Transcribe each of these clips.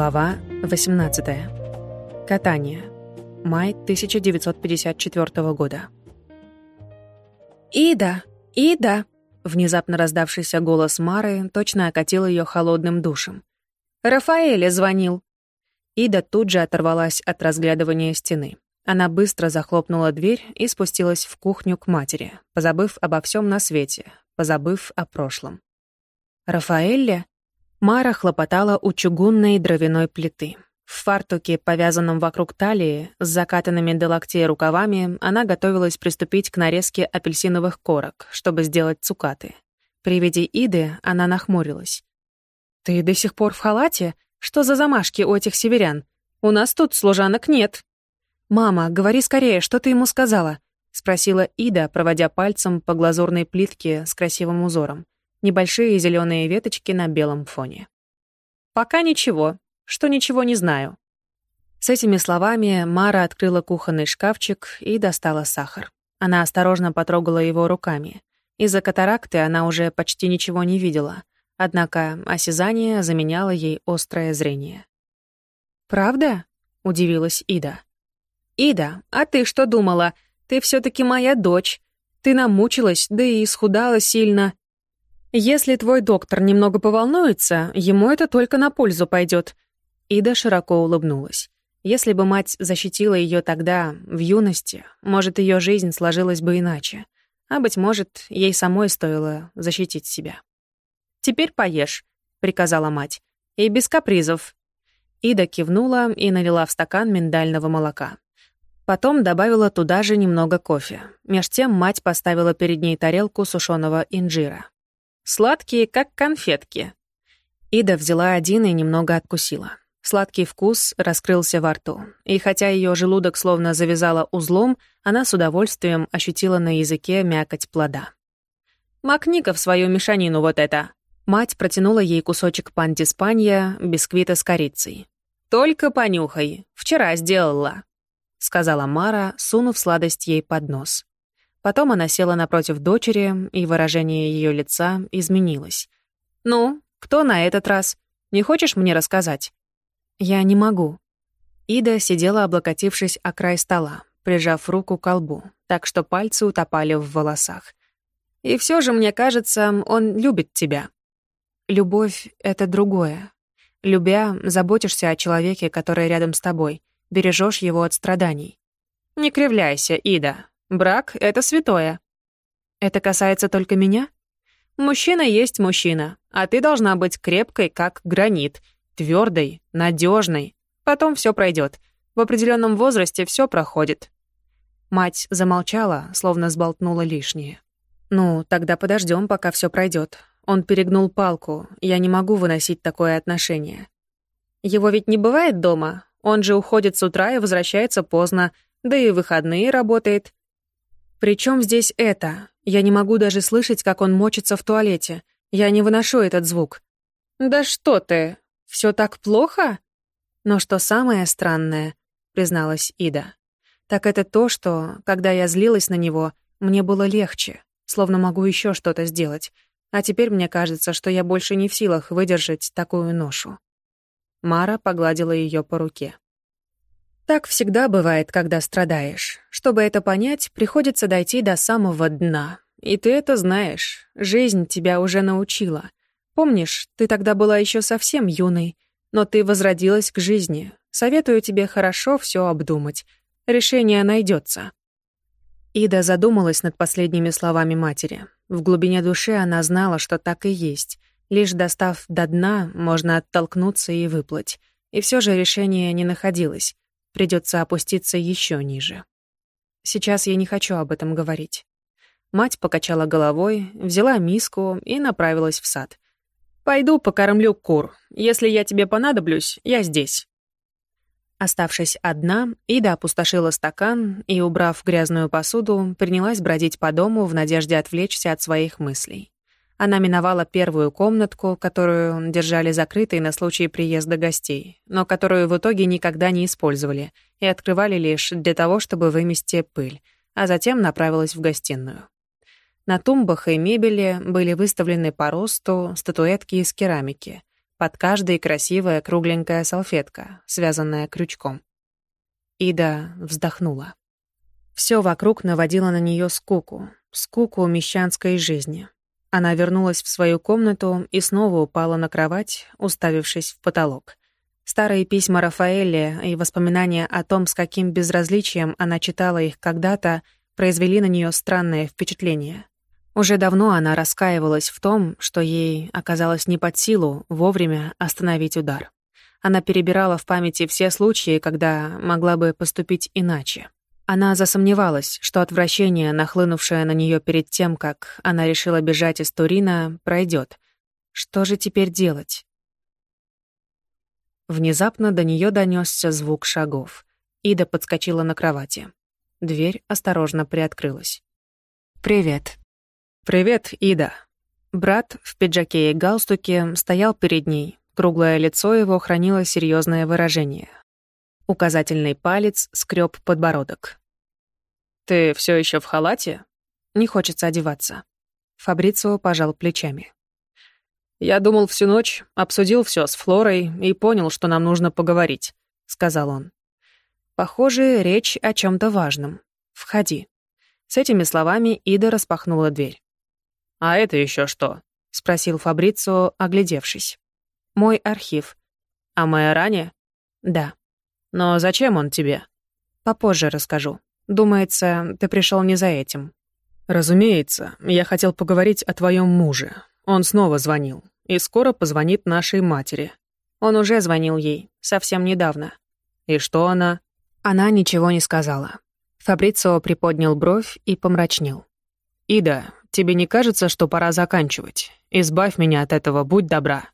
Глава 18. Катание. Май 1954 года. «Ида! Ида!» Внезапно раздавшийся голос Мары точно окатил ее холодным душем. «Рафаэля звонил!» Ида тут же оторвалась от разглядывания стены. Она быстро захлопнула дверь и спустилась в кухню к матери, позабыв обо всем на свете, позабыв о прошлом. «Рафаэлля?» Мара хлопотала у чугунной дровяной плиты. В фартуке, повязанном вокруг талии, с закатанными до локтей рукавами, она готовилась приступить к нарезке апельсиновых корок, чтобы сделать цукаты. При виде Иды она нахмурилась. «Ты до сих пор в халате? Что за замашки у этих северян? У нас тут служанок нет». «Мама, говори скорее, что ты ему сказала?» — спросила Ида, проводя пальцем по глазурной плитке с красивым узором небольшие зеленые веточки на белом фоне. «Пока ничего, что ничего не знаю». С этими словами Мара открыла кухонный шкафчик и достала сахар. Она осторожно потрогала его руками. Из-за катаракты она уже почти ничего не видела, однако осязание заменяло ей острое зрение. «Правда?» — удивилась Ида. «Ида, а ты что думала? Ты все таки моя дочь. Ты намучилась, да и исхудала сильно. Если твой доктор немного поволнуется, ему это только на пользу пойдет. Ида широко улыбнулась. Если бы мать защитила ее тогда, в юности, может, ее жизнь сложилась бы иначе. А, быть может, ей самой стоило защитить себя. «Теперь поешь», — приказала мать. «И без капризов». Ида кивнула и налила в стакан миндального молока. Потом добавила туда же немного кофе. Меж тем мать поставила перед ней тарелку сушеного инжира. Сладкие, как конфетки. Ида взяла один и немного откусила. Сладкий вкус раскрылся во рту, и хотя ее желудок словно завязала узлом, она с удовольствием ощутила на языке мякоть плода. «Макни-ка в свою мешанину вот это!» Мать протянула ей кусочек пантиспанья, бисквита с корицей. «Только понюхай, вчера сделала», — сказала Мара, сунув сладость ей под нос. Потом она села напротив дочери, и выражение ее лица изменилось. «Ну, кто на этот раз? Не хочешь мне рассказать?» «Я не могу». Ида сидела, облокотившись о край стола, прижав руку к колбу, так что пальцы утопали в волосах. «И все же, мне кажется, он любит тебя». «Любовь — это другое. Любя, заботишься о человеке, который рядом с тобой, бережешь его от страданий». «Не кривляйся, Ида, Брак — это святое. Это касается только меня? Мужчина есть мужчина, а ты должна быть крепкой, как гранит, твердой, надежной. Потом все пройдет. В определенном возрасте все проходит. Мать замолчала, словно сболтнула лишнее. «Ну, тогда подождем, пока все пройдет. Он перегнул палку. Я не могу выносить такое отношение. Его ведь не бывает дома. Он же уходит с утра и возвращается поздно, да и выходные работает. «При чем здесь это? Я не могу даже слышать, как он мочится в туалете. Я не выношу этот звук». «Да что ты? Все так плохо?» «Но что самое странное», — призналась Ида, «так это то, что, когда я злилась на него, мне было легче, словно могу еще что-то сделать. А теперь мне кажется, что я больше не в силах выдержать такую ношу». Мара погладила ее по руке. Так всегда бывает, когда страдаешь. Чтобы это понять, приходится дойти до самого дна. И ты это знаешь. Жизнь тебя уже научила. Помнишь, ты тогда была еще совсем юной, но ты возродилась к жизни. Советую тебе хорошо все обдумать. Решение найдется. Ида задумалась над последними словами матери. В глубине души она знала, что так и есть. Лишь достав до дна, можно оттолкнуться и выплыть. И все же решение не находилось. Придется опуститься еще ниже. Сейчас я не хочу об этом говорить. Мать покачала головой, взяла миску и направилась в сад. «Пойду покормлю кур. Если я тебе понадоблюсь, я здесь». Оставшись одна, Ида опустошила стакан и, убрав грязную посуду, принялась бродить по дому в надежде отвлечься от своих мыслей. Она миновала первую комнатку, которую держали закрытой на случай приезда гостей, но которую в итоге никогда не использовали и открывали лишь для того, чтобы вымести пыль, а затем направилась в гостиную. На тумбах и мебели были выставлены по росту статуэтки из керамики. Под каждой красивая кругленькая салфетка, связанная крючком. Ида вздохнула. Все вокруг наводило на нее скуку, скуку мещанской жизни. Она вернулась в свою комнату и снова упала на кровать, уставившись в потолок. Старые письма Рафаэля и воспоминания о том, с каким безразличием она читала их когда-то, произвели на нее странное впечатление. Уже давно она раскаивалась в том, что ей оказалось не под силу вовремя остановить удар. Она перебирала в памяти все случаи, когда могла бы поступить иначе. Она засомневалась, что отвращение, нахлынувшее на нее перед тем, как она решила бежать из Турина, пройдет. Что же теперь делать? Внезапно до нее донесся звук шагов. Ида подскочила на кровати. Дверь осторожно приоткрылась. «Привет». «Привет, Ида». Брат в пиджаке и галстуке стоял перед ней. Круглое лицо его хранило серьезное выражение. Указательный палец скреб подбородок. «Ты все еще в халате?» «Не хочется одеваться». Фабрицио пожал плечами. «Я думал всю ночь, обсудил все с Флорой и понял, что нам нужно поговорить», — сказал он. «Похоже, речь о чем то важном. Входи». С этими словами Ида распахнула дверь. «А это еще что?» — спросил Фабрицио, оглядевшись. «Мой архив». «А моя ранее?» «Да». «Но зачем он тебе?» «Попозже расскажу». Думается, ты пришел не за этим. Разумеется, я хотел поговорить о твоем муже. Он снова звонил. И скоро позвонит нашей матери. Он уже звонил ей, совсем недавно. И что она? Она ничего не сказала. Фабрицио приподнял бровь и помрачнел. «Ида, тебе не кажется, что пора заканчивать? Избавь меня от этого, будь добра».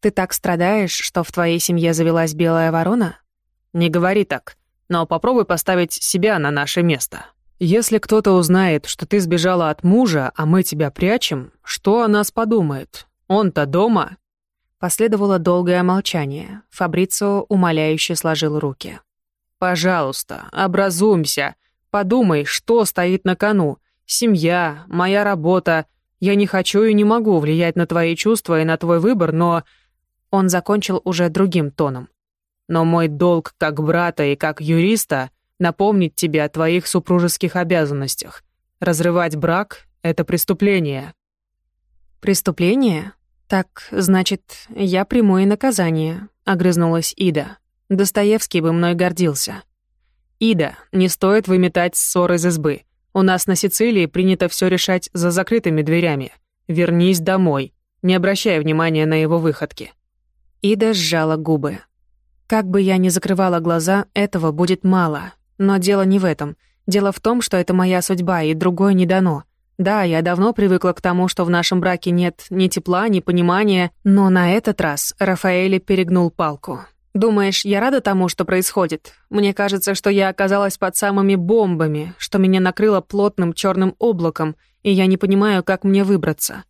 «Ты так страдаешь, что в твоей семье завелась белая ворона?» «Не говори так но попробуй поставить себя на наше место. Если кто-то узнает, что ты сбежала от мужа, а мы тебя прячем, что о нас подумает? Он-то дома?» Последовало долгое молчание. Фабрицио умоляюще сложил руки. «Пожалуйста, образумься. Подумай, что стоит на кону. Семья, моя работа. Я не хочу и не могу влиять на твои чувства и на твой выбор, но...» Он закончил уже другим тоном. Но мой долг как брата и как юриста — напомнить тебе о твоих супружеских обязанностях. Разрывать брак — это преступление». «Преступление? Так, значит, я приму и наказание», — огрызнулась Ида. Достоевский бы мной гордился. «Ида, не стоит выметать ссор из избы. У нас на Сицилии принято все решать за закрытыми дверями. Вернись домой. Не обращай внимания на его выходки». Ида сжала губы. Как бы я ни закрывала глаза, этого будет мало. Но дело не в этом. Дело в том, что это моя судьба, и другое не дано. Да, я давно привыкла к тому, что в нашем браке нет ни тепла, ни понимания, но на этот раз Рафаэль перегнул палку. Думаешь, я рада тому, что происходит? Мне кажется, что я оказалась под самыми бомбами, что меня накрыло плотным черным облаком, и я не понимаю, как мне выбраться.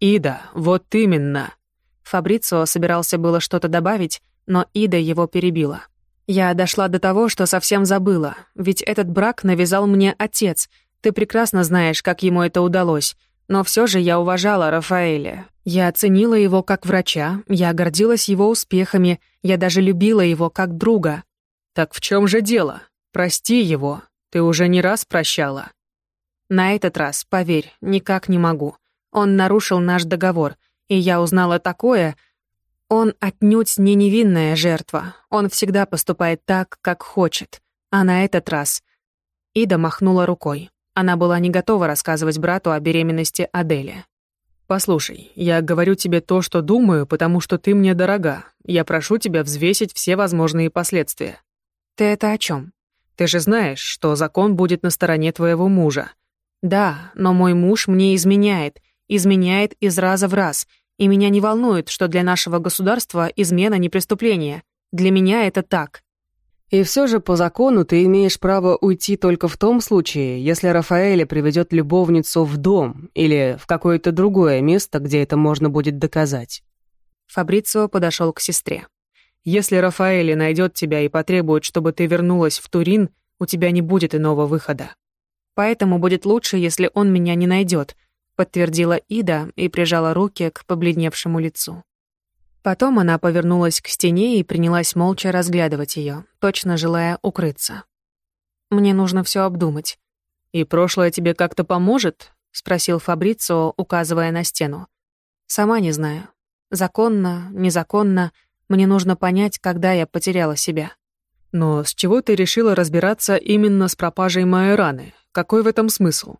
Ида, вот именно. Фабрицио собирался было что-то добавить, но Ида его перебила. «Я дошла до того, что совсем забыла, ведь этот брак навязал мне отец. Ты прекрасно знаешь, как ему это удалось. Но все же я уважала Рафаэля. Я оценила его как врача, я гордилась его успехами, я даже любила его как друга. Так в чем же дело? Прости его. Ты уже не раз прощала. На этот раз, поверь, никак не могу. Он нарушил наш договор, и я узнала такое, он отнюдь не невинная жертва. Он всегда поступает так, как хочет. А на этот раз... Ида махнула рукой. Она была не готова рассказывать брату о беременности Адели. «Послушай, я говорю тебе то, что думаю, потому что ты мне дорога. Я прошу тебя взвесить все возможные последствия». «Ты это о чем? Ты же знаешь, что закон будет на стороне твоего мужа». «Да, но мой муж мне изменяет. Изменяет из раза в раз. И меня не волнует, что для нашего государства измена не преступление. Для меня это так. И все же по закону ты имеешь право уйти только в том случае, если Рафаэля приведет любовницу в дом или в какое-то другое место, где это можно будет доказать. Фабрицио подошел к сестре. Если Рафаэля найдет тебя и потребует, чтобы ты вернулась в Турин, у тебя не будет иного выхода. Поэтому будет лучше, если он меня не найдет, подтвердила Ида и прижала руки к побледневшему лицу. Потом она повернулась к стене и принялась молча разглядывать ее, точно желая укрыться. «Мне нужно все обдумать». «И прошлое тебе как-то поможет?» — спросил Фабрицо, указывая на стену. «Сама не знаю. Законно, незаконно, мне нужно понять, когда я потеряла себя». «Но с чего ты решила разбираться именно с пропажей Майораны? Какой в этом смысл?»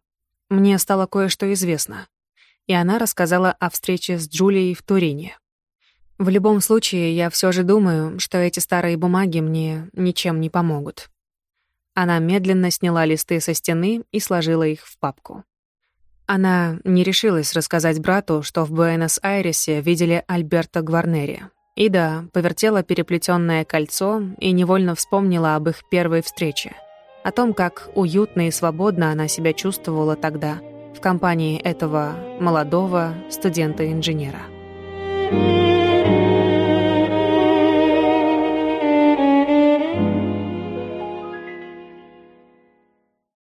Мне стало кое-что известно. И она рассказала о встрече с Джулией в Турине. В любом случае, я все же думаю, что эти старые бумаги мне ничем не помогут. Она медленно сняла листы со стены и сложила их в папку. Она не решилась рассказать брату, что в Буэнос-Айресе видели Альберто Гварнери. И да, повертела переплетенное кольцо и невольно вспомнила об их первой встрече. О том, как уютно и свободно она себя чувствовала тогда в компании этого молодого студента-инженера.